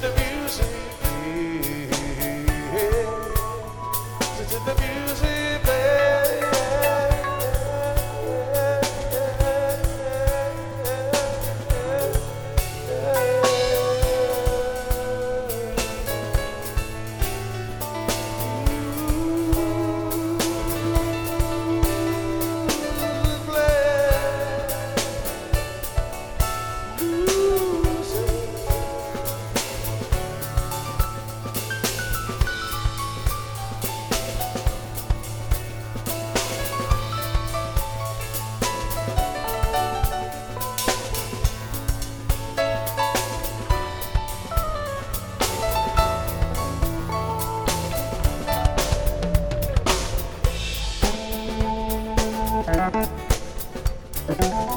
the Thank you.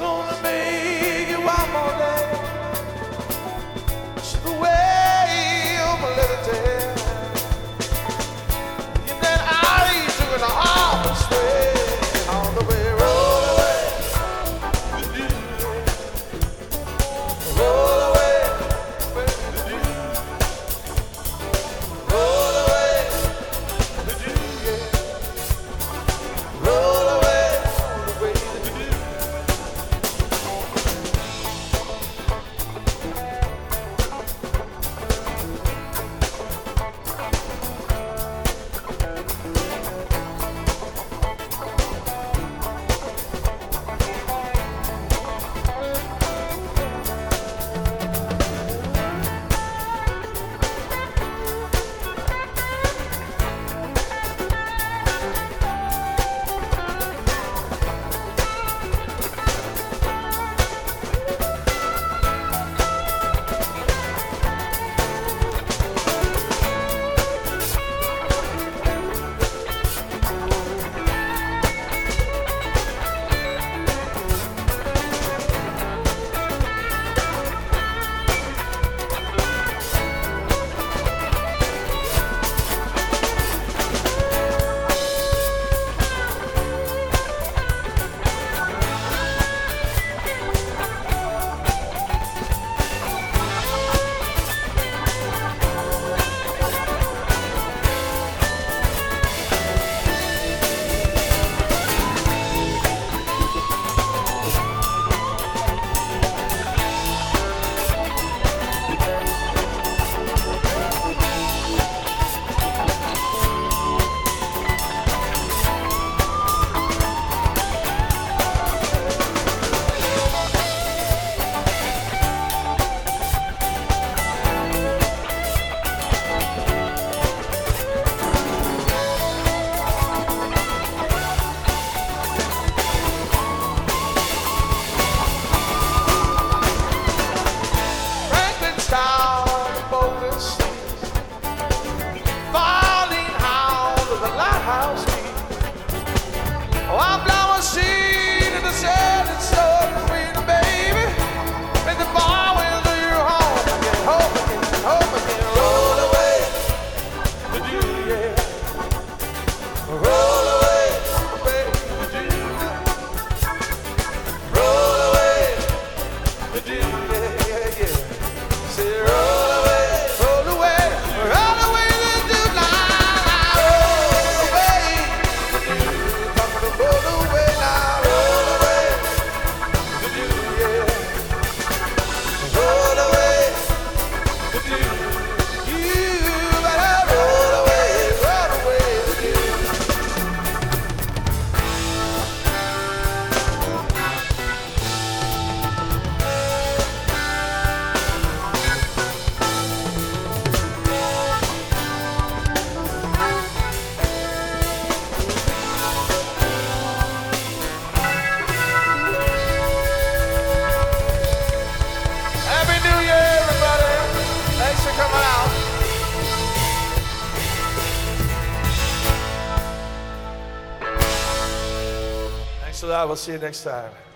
lonely, baby. coming out. Thanks a lot. We'll see you next time.